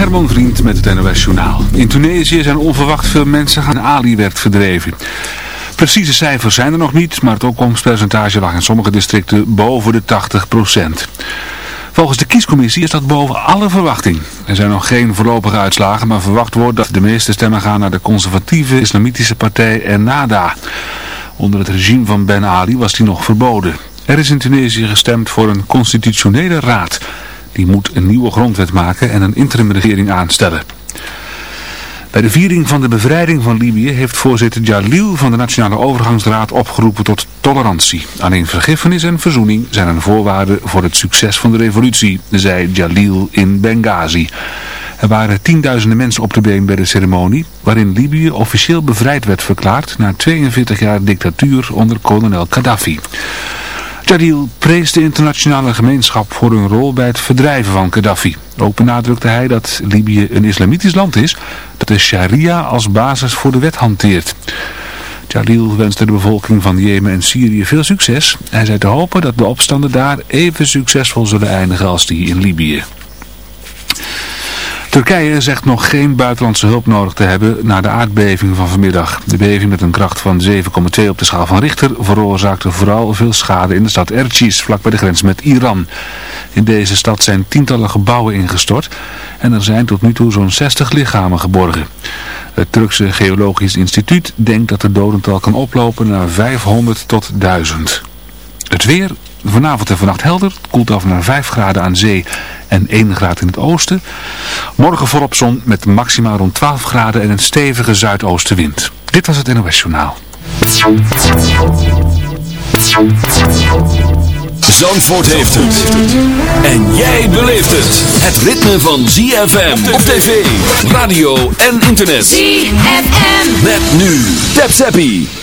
Herman Vriend met het NOS Journaal. In Tunesië zijn onverwacht veel mensen aan Ali werd verdreven. Precieze cijfers zijn er nog niet, maar het opkomstpercentage lag in sommige districten boven de 80% Volgens de kiescommissie is dat boven alle verwachting. Er zijn nog geen voorlopige uitslagen, maar verwacht wordt dat de meeste stemmen gaan naar de conservatieve islamitische partij Ennada. Onder het regime van Ben Ali was die nog verboden. Er is in Tunesië gestemd voor een constitutionele raad. Die moet een nieuwe grondwet maken en een interimregering aanstellen. Bij de viering van de bevrijding van Libië heeft voorzitter Jalil van de Nationale Overgangsraad opgeroepen tot tolerantie. Alleen vergiffenis en verzoening zijn een voorwaarde voor het succes van de revolutie, zei Jalil in Benghazi. Er waren tienduizenden mensen op de been bij de ceremonie, waarin Libië officieel bevrijd werd verklaard na 42 jaar dictatuur onder kolonel Gaddafi. Jalil prees de internationale gemeenschap voor hun rol bij het verdrijven van Gaddafi. Ook benadrukte hij dat Libië een islamitisch land is, dat de sharia als basis voor de wet hanteert. Jalil wenste de bevolking van Jemen en Syrië veel succes. Hij zei te hopen dat de opstanden daar even succesvol zullen eindigen als die in Libië. Turkije zegt nog geen buitenlandse hulp nodig te hebben na de aardbeving van vanmiddag. De beving met een kracht van 7,2 op de schaal van Richter veroorzaakte vooral veel schade in de stad Ercis, vlak bij de grens met Iran. In deze stad zijn tientallen gebouwen ingestort en er zijn tot nu toe zo'n 60 lichamen geborgen. Het Turkse Geologisch Instituut denkt dat het dodental kan oplopen naar 500 tot 1000. Het weer, vanavond en vannacht helder, het koelt af naar 5 graden aan zee en 1 graad in het oosten. Morgen volop zon met maximaal rond 12 graden en een stevige zuidoostenwind. Dit was het NOS Journaal. Zandvoort heeft het. En jij beleeft het. Het ritme van ZFM op tv, radio en internet. ZFM. Met nu. Tap Zappie.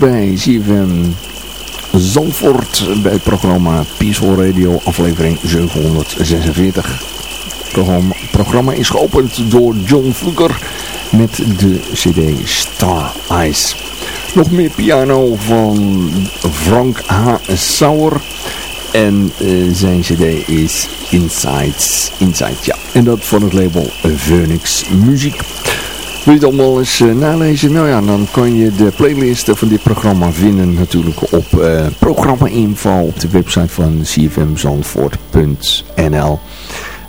Bij CFM Zandvoort bij het programma Peaceful Radio aflevering 746. Het programma is geopend door John Fluker met de cd Star Eyes. Nog meer piano van Frank H. Sauer. En uh, zijn cd is Insights. Inside, ja. En dat van het label Phoenix Muziek. Wil je het allemaal eens uh, nalezen? Nou ja, dan kan je de playlist van dit programma vinden natuurlijk op uh, programma-info op de website van cfmzandvoort.nl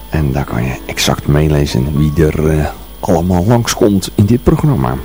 En daar kan je exact meelezen wie er uh, allemaal langskomt in dit programma.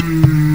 Mm-hmm.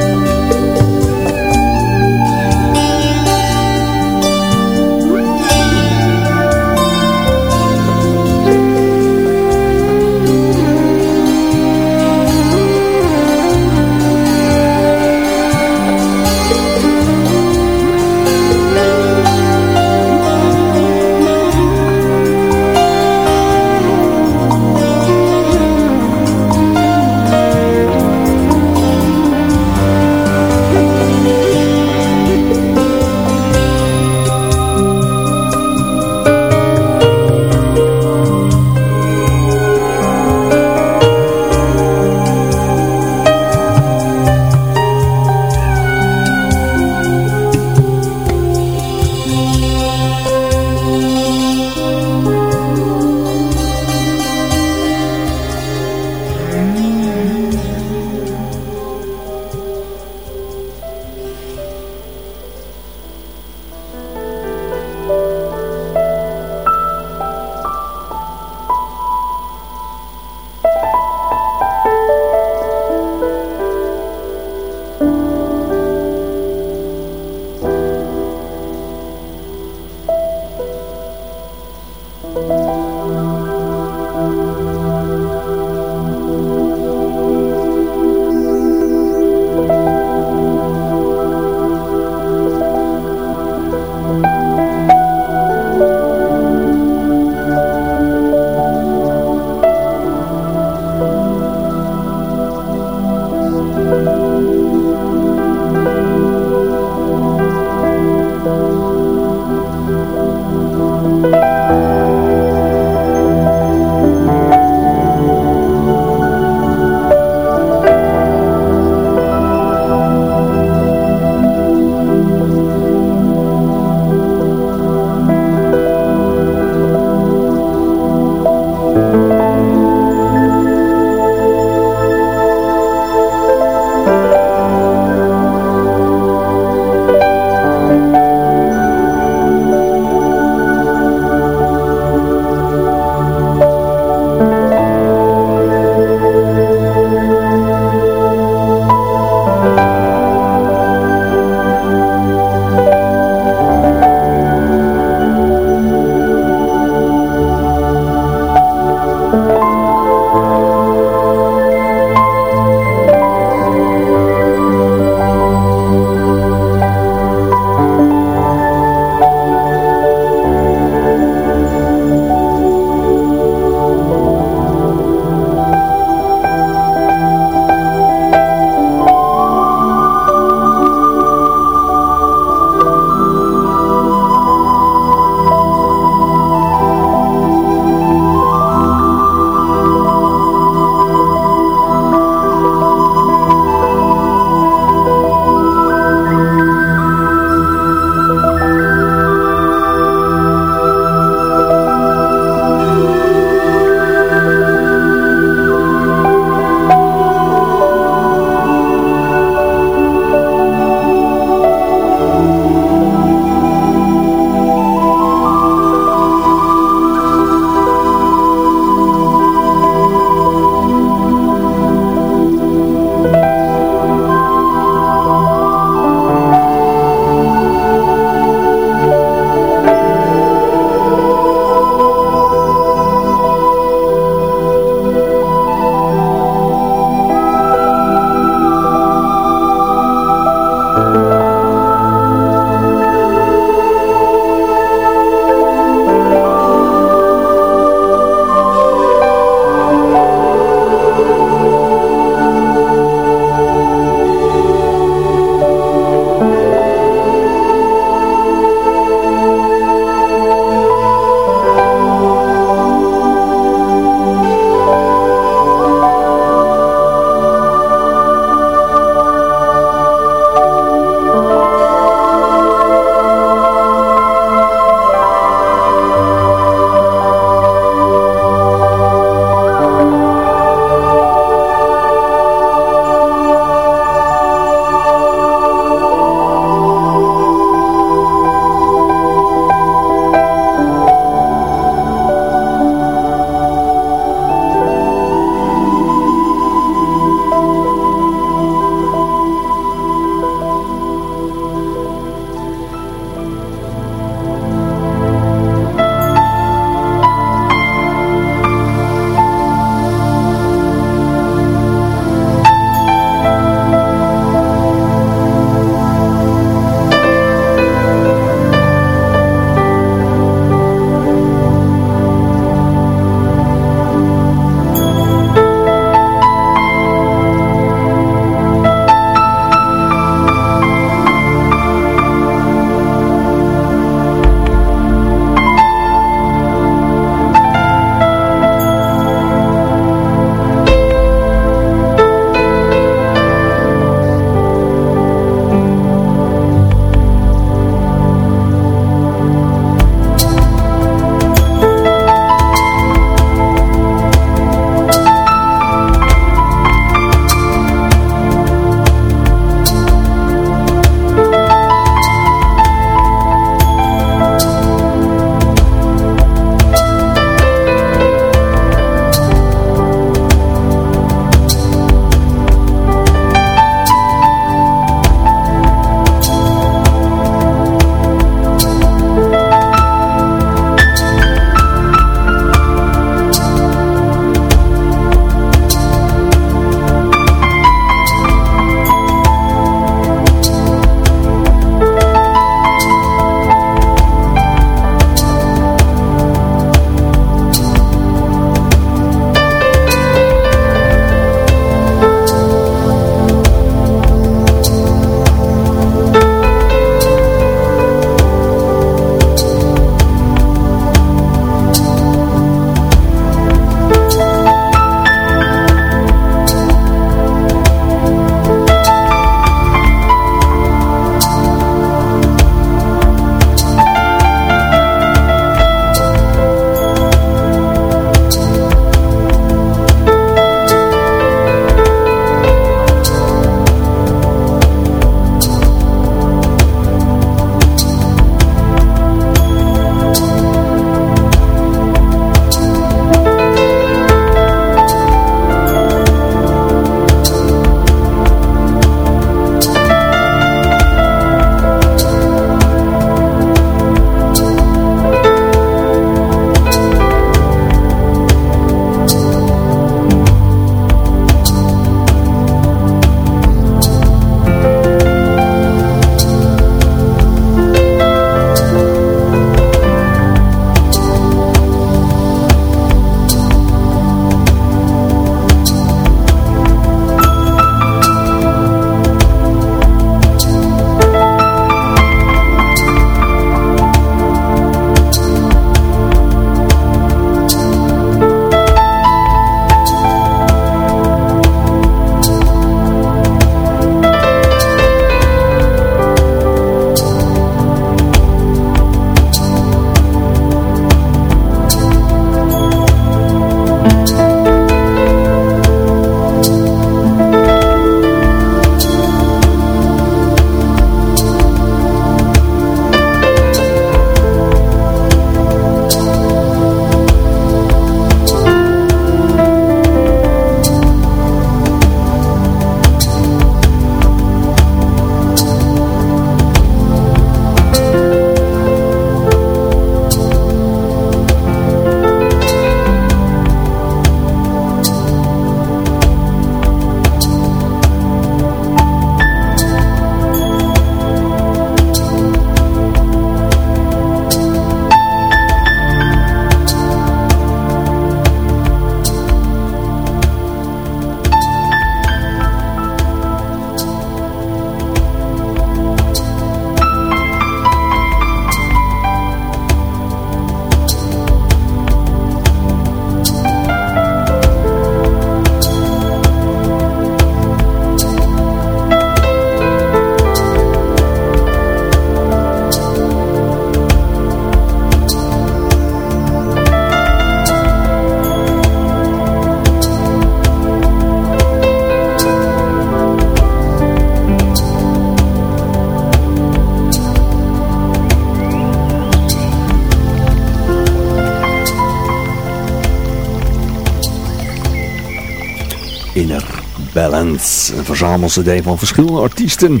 Verzamelcd van verschillende artiesten.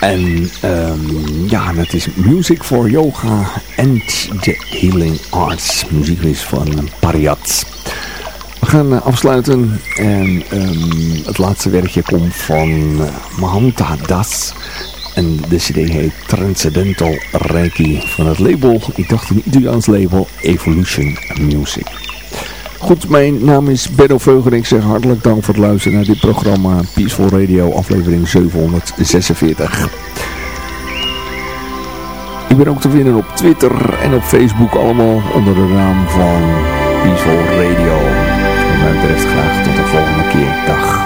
En um, ja, dat is Music for Yoga and the Healing Arts. Muziek is van Pariat. We gaan uh, afsluiten en um, het laatste werkje komt van uh, Mahanta Das. En de cd heet Transcendental Reiki van het label, ik dacht een Italiaans label, Evolution Music. Goed, mijn naam is Benno Veuger ik zeg hartelijk dank voor het luisteren naar dit programma Peaceful Radio aflevering 746. Ik ben ook te vinden op Twitter en op Facebook allemaal onder de naam van Peaceful Radio. Wat mij betreft graag tot de volgende keer. Dag.